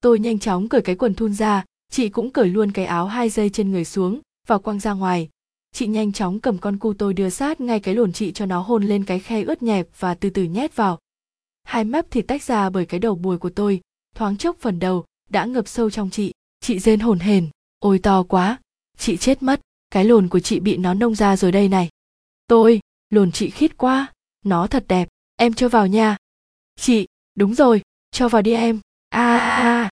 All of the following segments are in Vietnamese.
tôi nhanh chóng cởi cái quần thun ra, chị cũng cởi luôn cái áo hai dây trên người xuống và quăng ra ngoài. Chị nhanh chóng cầm con cu tôi đưa sát ngay cái lồn chị cho nó hôn lên cái khe ướt nhẹp và từ từ nhét vào. Hai mép thịt tách ra bởi cái đầu bùi của tôi, thoáng chốc phần đầu đã ngập sâu trong chị. Chị rên hồn hển, ôi to quá, chị chết mất, cái lồn của chị bị nó nông ra rồi đây này. Tôi, lồn chị khít quá, nó thật đẹp, em cho vào nha. Chị, đúng rồi, cho vào đi em a à, a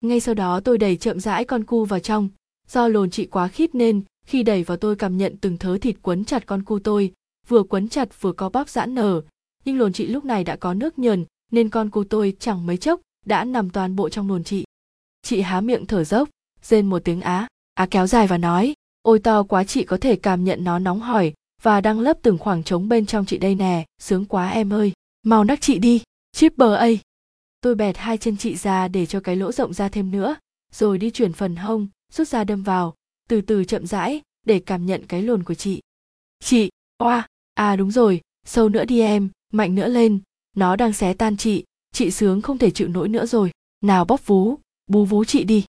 ngay sau đó tôi đẩy chậm rãi con cu vào trong. Do lồn chị quá khít nên khi đẩy vào tôi cảm nhận từng thớ thịt quấn chặt con cu tôi vừa quấn chặt vừa có bóp giãn nở. Nhưng lồn chị lúc này đã có nước nhờn nên con cu tôi chẳng mấy chốc đã nằm toàn bộ trong lồn chị chị há miệng thở dốc rên một tiếng á. Á kéo dài và nói ôi to quá chị có thể cảm nhận nó nóng hỏi và đang lấp từng khoảng trống bên trong chị đây nè sướng quá em ơi. Mau nắc chị đi chip bờ ây tôi bẹt hai chân chị ra để cho cái lỗ rộng ra thêm nữa, rồi đi chuyển phần hông, rút ra đâm vào, từ từ chậm rãi để cảm nhận cái lồn của chị. Chị, oa à đúng rồi, sâu nữa đi em, mạnh nữa lên, nó đang xé tan chị chị sướng không thể chịu nổi nữa rồi, nào bóp vú, bú vú chị đi.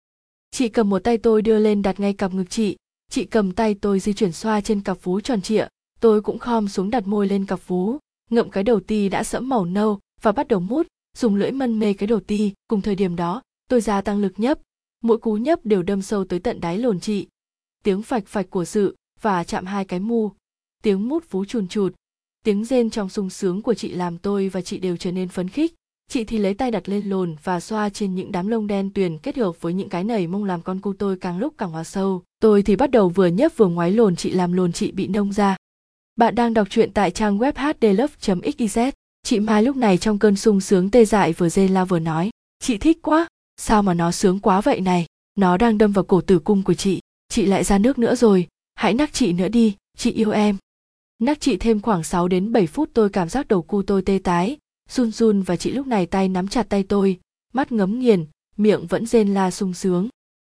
Chị cầm một tay tôi đưa lên đặt ngay cặp ngực chị chị cầm tay tôi di chuyển xoa trên cặp vú tròn trịa, tôi cũng khom xuống đặt môi lên cặp vú, ngậm cái đầu ti đã sẫm màu nâu và bắt đầu mút dùng lưỡi mân mê cái đầu ti. Cùng thời điểm đó, tôi gia tăng lực nhấp. Mỗi cú nhấp đều đâm sâu tới tận đáy lồn chị. Tiếng phạch phạch của sự và chạm hai cái mu. Tiếng mút vú chùn chụt. Tiếng rên trong sung sướng của chị làm tôi và chị đều trở nên phấn khích. Chị thì lấy tay đặt lên lồn và xoa trên những đám lông đen tuyền kết hợp với những cái nảy mông làm con cu tôi càng lúc càng hòa sâu. Tôi thì bắt đầu vừa nhấp vừa ngoái lồn chị làm lồn chị bị nông ra. Bạn đang đọc truyện tại trang web hdlove.xyz chị mai lúc này trong cơn sung sướng tê dại vừa dê la vừa nói, chị thích quá, sao mà nó sướng quá vậy này? Nó đang đâm vào cổ tử cung của chị chị lại ra nước nữa rồi, hãy nắc chị nữa đi, chị yêu em. Nắc chị thêm khoảng 6 đến 7 phút tôi cảm giác đầu cu tôi tê tái, run run và chị lúc này tay nắm chặt tay tôi, mắt ngấm nghiền, miệng vẫn rên la sung sướng.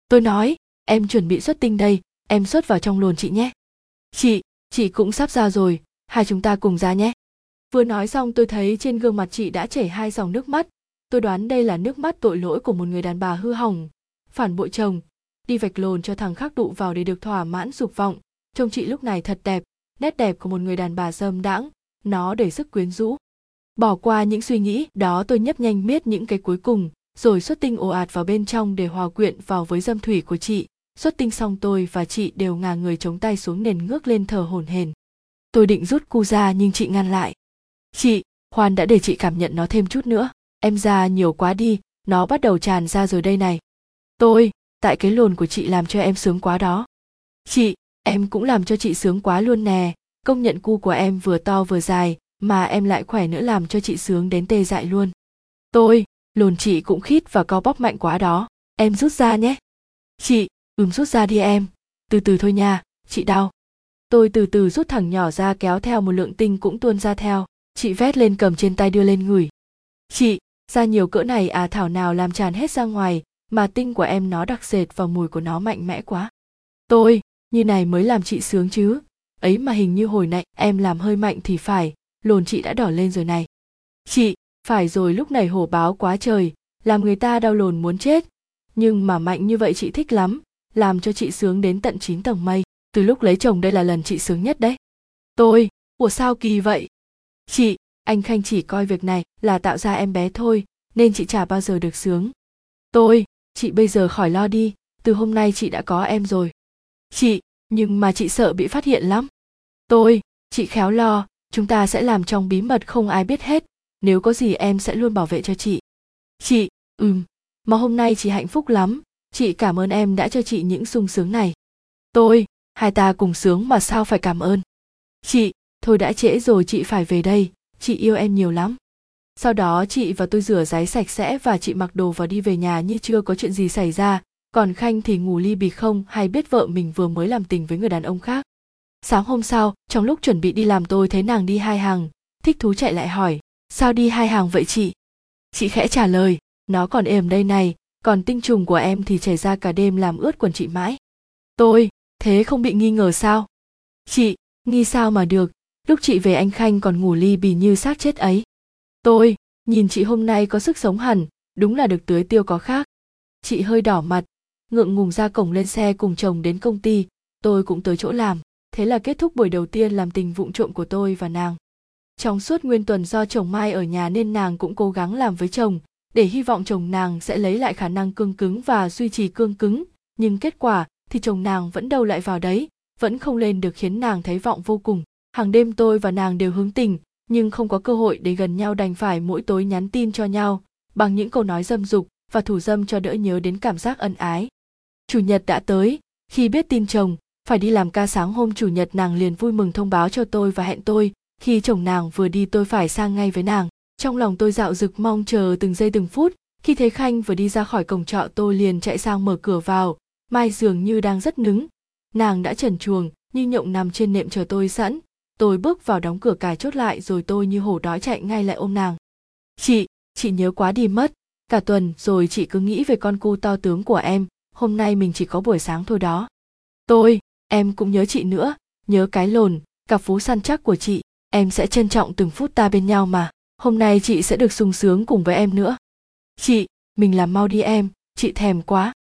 Tôi nói, em chuẩn bị xuất tinh đây, em xuất vào trong luồn chị nhé. Chị chị cũng sắp ra rồi, hai chúng ta cùng ra nhé vừa nói xong tôi thấy trên gương mặt chị đã chảy hai dòng nước mắt. Tôi đoán đây là nước mắt tội lỗi của một người đàn bà hư hỏng. Phản bội chồng. Đi vạch lồn cho thằng khác đụ vào để được thỏa mãn dục vọng. Trông chị lúc này thật đẹp, nét đẹp của một người đàn bà dâm đãng. Nó đầy sức quyến rũ. Bỏ qua những suy nghĩ, đó tôi nhấp nhanh miết những cái cuối cùng, rồi xuất tinh ồ ạt vào bên trong để hòa quyện vào với dâm thủy của chị. Xuất tinh xong tôi và chị đều ngả người chống tay xuống nền ngước lên thở hổn hển. Tôi định rút cu ra nhưng chị ngăn lại chị khoan đã để chị cảm nhận nó thêm chút nữa. Em ra nhiều quá đi, nó bắt đầu tràn ra rồi đây này. Tôi, tại cái lồn của chị làm cho em sướng quá đó. Chị, em cũng làm cho chị sướng quá luôn nè. Công nhận cu của em vừa to vừa dài, mà em lại khỏe nữa làm cho chị sướng đến tê dại luôn. Tôi, lồn chị cũng khít và co bóp mạnh quá đó. Em rút ra nhé. Chị, ừm rút ra đi em. Từ từ thôi nha, chị đau. Tôi từ từ rút thẳng nhỏ ra kéo theo một lượng tinh cũng tuôn ra theo chị vét lên cầm trên tay đưa lên ngửi chị ra nhiều cỡ này à thảo nào làm tràn hết ra ngoài, mà tinh của em nó đặc sệt và mùi của nó mạnh mẽ quá. Tôi, như này mới làm chị sướng chứ. Ấy mà hình như hồi nãy em làm hơi mạnh thì phải, lồn chị đã đỏ lên rồi này. Chị, phải rồi lúc này hổ báo quá trời, làm người ta đau lồn muốn chết. Nhưng mà mạnh như vậy chị thích lắm, làm cho chị sướng đến tận 9 tầng mây. Từ lúc lấy chồng đây là lần chị sướng nhất đấy. Tôi, ủa sao kỳ vậy? Chị, anh khanh chỉ coi việc này là tạo ra em bé thôi, nên chị chả bao giờ được sướng. Tôi, chị bây giờ khỏi lo đi, từ hôm nay chị đã có em rồi. Chị, nhưng mà chị sợ bị phát hiện lắm. Tôi, chị khéo lo, chúng ta sẽ làm trong bí mật không ai biết hết, nếu có gì em sẽ luôn bảo vệ cho chị. Chị, ừm, mà hôm nay chị hạnh phúc lắm, chị cảm ơn em đã cho chị những sung sướng này. Tôi, hai ta cùng sướng mà sao phải cảm ơn. Chị thôi đã trễ rồi, chị phải về đây. Chị yêu em nhiều lắm. Sau đó chị và tôi rửa ráy sạch sẽ và chị mặc đồ và đi về nhà như chưa có chuyện gì xảy ra. Còn khanh thì ngủ ly bì không, hay biết vợ mình vừa mới làm tình với người đàn ông khác. Sáng hôm sau, trong lúc chuẩn bị đi làm tôi thấy nàng đi hai hàng. Thích thú chạy lại hỏi, sao đi hai hàng vậy chị? Chị khẽ trả lời, nó còn êm đây này, còn tinh trùng của em thì chảy ra cả đêm làm ướt quần chị mãi. Tôi? Thế không bị nghi ngờ sao? Chị, nghi sao mà được lúc chị về anh khanh còn ngủ ly bì như xác chết ấy. Tôi, nhìn chị hôm nay có sức sống hẳn, đúng là được tưới tiêu có khác. Chị hơi đỏ mặt, ngượng ngùng ra cổng lên xe cùng chồng đến công ty, tôi cũng tới chỗ làm. Thế là kết thúc buổi đầu tiên làm tình vụng trộm của tôi và nàng. Trong suốt nguyên tuần do chồng mai ở nhà nên nàng cũng cố gắng làm với chồng, để hy vọng chồng nàng sẽ lấy lại khả năng cương cứng và duy trì cương cứng. Nhưng kết quả thì chồng nàng vẫn đâu lại vào đấy, vẫn không lên được khiến nàng thấy vọng vô cùng hàng đêm tôi và nàng đều hướng tình, nhưng không có cơ hội để gần nhau đành phải mỗi tối nhắn tin cho nhau, bằng những câu nói dâm dục và thủ dâm cho đỡ nhớ đến cảm giác ân ái. Chủ nhật đã tới, khi biết tin chồng, phải đi làm ca sáng hôm chủ nhật nàng liền vui mừng thông báo cho tôi và hẹn tôi, khi chồng nàng vừa đi tôi phải sang ngay với nàng. Trong lòng tôi dạo rực mong chờ từng giây từng phút, khi thấy khanh vừa đi ra khỏi cổng trọ tôi liền chạy sang mở cửa vào. Mai dường như đang rất nứng. Nàng đã trần chuồng như nhộng nằm trên nệm chờ tôi sẵn tôi bước vào đóng cửa cài chốt lại rồi tôi như hổ đói chạy ngay lại ôm nàng. Chị chị nhớ quá đi mất. Cả tuần rồi chị cứ nghĩ về con cu to tướng của em. Hôm nay mình chỉ có buổi sáng thôi đó. Tôi, em cũng nhớ chị nữa. Nhớ cái lồn, cặp phú săn chắc của chị. Em sẽ trân trọng từng phút ta bên nhau mà. Hôm nay chị sẽ được sung sướng cùng với em nữa. Chị, mình làm mau đi em. Chị thèm quá.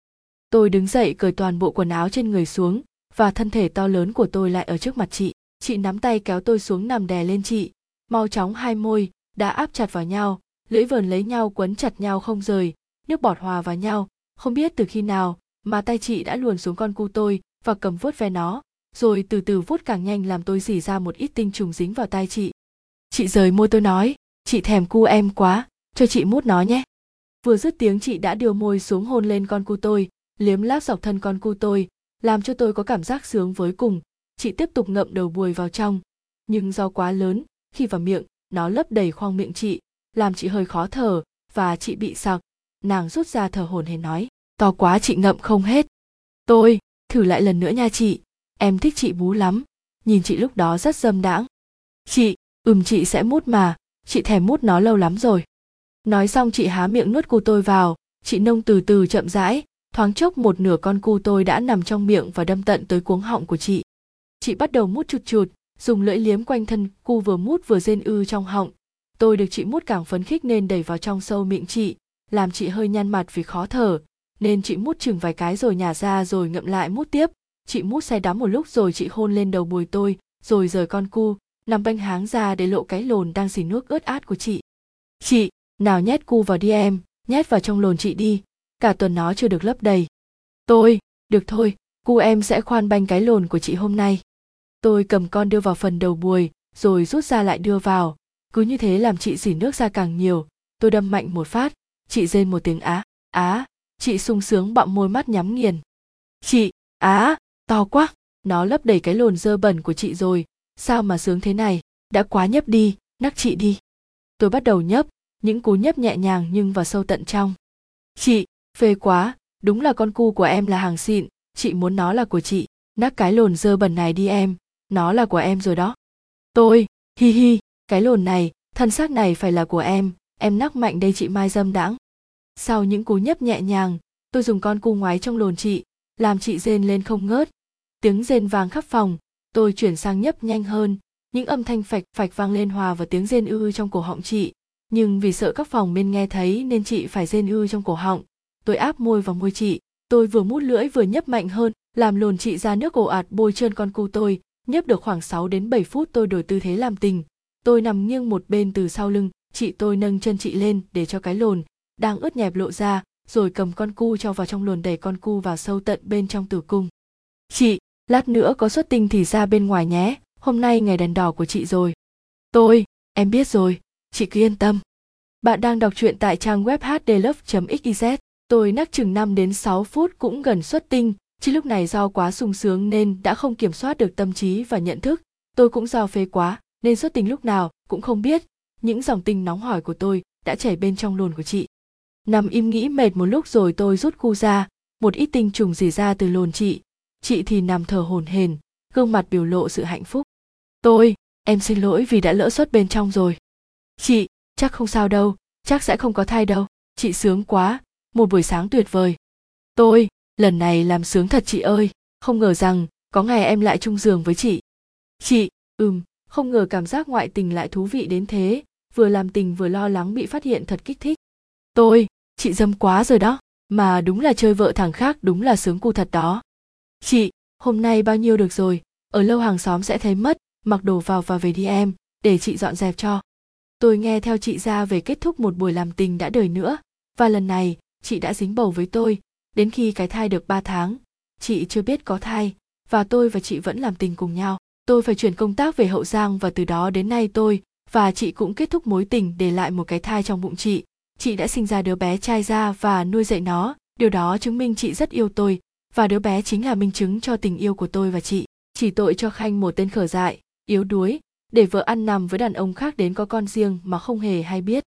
Tôi đứng dậy cởi toàn bộ quần áo trên người xuống và thân thể to lớn của tôi lại ở trước mặt chị chị nắm tay kéo tôi xuống nằm đè lên chị. Mau chóng hai môi, đã áp chặt vào nhau, lưỡi vờn lấy nhau quấn chặt nhau không rời, nước bọt hòa vào nhau. Không biết từ khi nào mà tay chị đã luồn xuống con cu tôi và cầm vuốt ve nó, rồi từ từ vuốt càng nhanh làm tôi dỉ ra một ít tinh trùng dính vào tay chị. Chị rời môi tôi nói, chị thèm cu em quá, cho chị mút nó nhé. Vừa dứt tiếng chị đã đưa môi xuống hôn lên con cu tôi, liếm láp dọc thân con cu tôi, làm cho tôi có cảm giác sướng với cùng chị tiếp tục ngậm đầu buồi vào trong. Nhưng do quá lớn, khi vào miệng, nó lấp đầy khoang miệng chị, làm chị hơi khó thở, và chị bị sặc. Nàng rút ra thở hổn hển nói, to quá chị ngậm không hết. Tôi, thử lại lần nữa nha chị, em thích chị bú lắm. Nhìn chị lúc đó rất dâm đãng. Chị, ừm chị sẽ mút mà, chị thèm mút nó lâu lắm rồi. Nói xong chị há miệng nuốt cu tôi vào, chị nông từ từ chậm rãi, thoáng chốc một nửa con cu tôi đã nằm trong miệng và đâm tận tới cuống họng của chị chị bắt đầu mút chụt chụt dùng lưỡi liếm quanh thân, cu vừa mút vừa rên ư trong họng. Tôi được chị mút càng phấn khích nên đẩy vào trong sâu miệng chị, làm chị hơi nhăn mặt vì khó thở. Nên chị mút chừng vài cái rồi nhả ra rồi ngậm lại mút tiếp. Chị mút say đắm một lúc rồi chị hôn lên đầu bùi tôi, rồi rời con cu, nằm bênh háng ra để lộ cái lồn đang xì nước ướt át của chị. Chị, nào nhét cu vào đi em, nhét vào trong lồn chị đi, cả tuần nó chưa được lấp đầy. Tôi, được thôi, cu em sẽ khoan banh cái lồn của chị hôm nay tôi cầm con đưa vào phần đầu buồi, rồi rút ra lại đưa vào. Cứ như thế làm chị dỉ nước ra càng nhiều. Tôi đâm mạnh một phát. Chị rên một tiếng á á, chị sung sướng bặm môi mắt nhắm nghiền. Chị, á, to quá. Nó lấp đầy cái lồn dơ bẩn của chị rồi. Sao mà sướng thế này? Đã quá nhấp đi, nắc chị đi. Tôi bắt đầu nhấp, những cú nhấp nhẹ nhàng nhưng vào sâu tận trong. Chị, phê quá. Đúng là con cu của em là hàng xịn. Chị muốn nó là của chị. Nắc cái lồn dơ bẩn này đi em nó là của em rồi đó. Tôi, hi hi, cái lồn này, thân xác này phải là của em. Em nắc mạnh đây chị mai dâm đãng. Sau những cú nhấp nhẹ nhàng, tôi dùng con cu ngoái trong lồn chị, làm chị rên lên không ngớt. Tiếng rên vang khắp phòng, tôi chuyển sang nhấp nhanh hơn. Những âm thanh phạch phạch vang lên hòa vào tiếng rên ư trong cổ họng chị. Nhưng vì sợ các phòng bên nghe thấy nên chị phải rên ư trong cổ họng. Tôi áp môi vào môi chị. Tôi vừa mút lưỡi vừa nhấp mạnh hơn, làm lồn chị ra nước ồ ạt bôi trơn con cu tôi nhấp được khoảng 6 đến 7 phút tôi đổi tư thế làm tình. Tôi nằm nghiêng một bên từ sau lưng, chị tôi nâng chân chị lên để cho cái lồn, đang ướt nhẹp lộ ra, rồi cầm con cu cho vào trong lồn đẩy con cu vào sâu tận bên trong tử cung. Chị, lát nữa có xuất tinh thì ra bên ngoài nhé, hôm nay ngày đèn đỏ của chị rồi. Tôi, em biết rồi, chị cứ yên tâm. Bạn đang đọc truyện tại trang web hdlove.xyz tôi nắc chừng 5 đến 6 phút cũng gần xuất tinh chỉ lúc này do quá sung sướng nên đã không kiểm soát được tâm trí và nhận thức. Tôi cũng do phê quá, nên xuất tinh lúc nào cũng không biết. Những dòng tinh nóng hỏi của tôi đã chảy bên trong lồn của chị. Nằm im nghĩ mệt một lúc rồi tôi rút cu ra. Một ít tinh trùng rỉ ra từ lồn chị. Chị thì nằm thở hổn hển, gương mặt biểu lộ sự hạnh phúc. Tôi, em xin lỗi vì đã lỡ xuất bên trong rồi. Chị, chắc không sao đâu, chắc sẽ không có thai đâu. Chị sướng quá, một buổi sáng tuyệt vời. Tôi lần này làm sướng thật chị ơi, không ngờ rằng có ngày em lại chung giường với chị. Chị, ừm, không ngờ cảm giác ngoại tình lại thú vị đến thế, vừa làm tình vừa lo lắng bị phát hiện thật kích thích. Tôi, chị dâm quá rồi đó, mà đúng là chơi vợ thằng khác đúng là sướng cu thật đó. Chị, hôm nay bao nhiêu được rồi, ở lâu hàng xóm sẽ thấy mất, mặc đồ vào và về đi em, để chị dọn dẹp cho. Tôi nghe theo chị ra về kết thúc một buổi làm tình đã đời nữa, và lần này, chị đã dính bầu với tôi đến khi cái thai được 3 tháng, chị chưa biết có thai, và tôi và chị vẫn làm tình cùng nhau. Tôi phải chuyển công tác về hậu giang và từ đó đến nay tôi và chị cũng kết thúc mối tình để lại một cái thai trong bụng chị. Chị đã sinh ra đứa bé trai ra và nuôi dạy nó. Điều đó chứng minh chị rất yêu tôi, và đứa bé chính là minh chứng cho tình yêu của tôi và chị. Chỉ tội cho khanh một tên khở dại, yếu đuối, để vợ ăn nằm với đàn ông khác đến có con riêng mà không hề hay biết.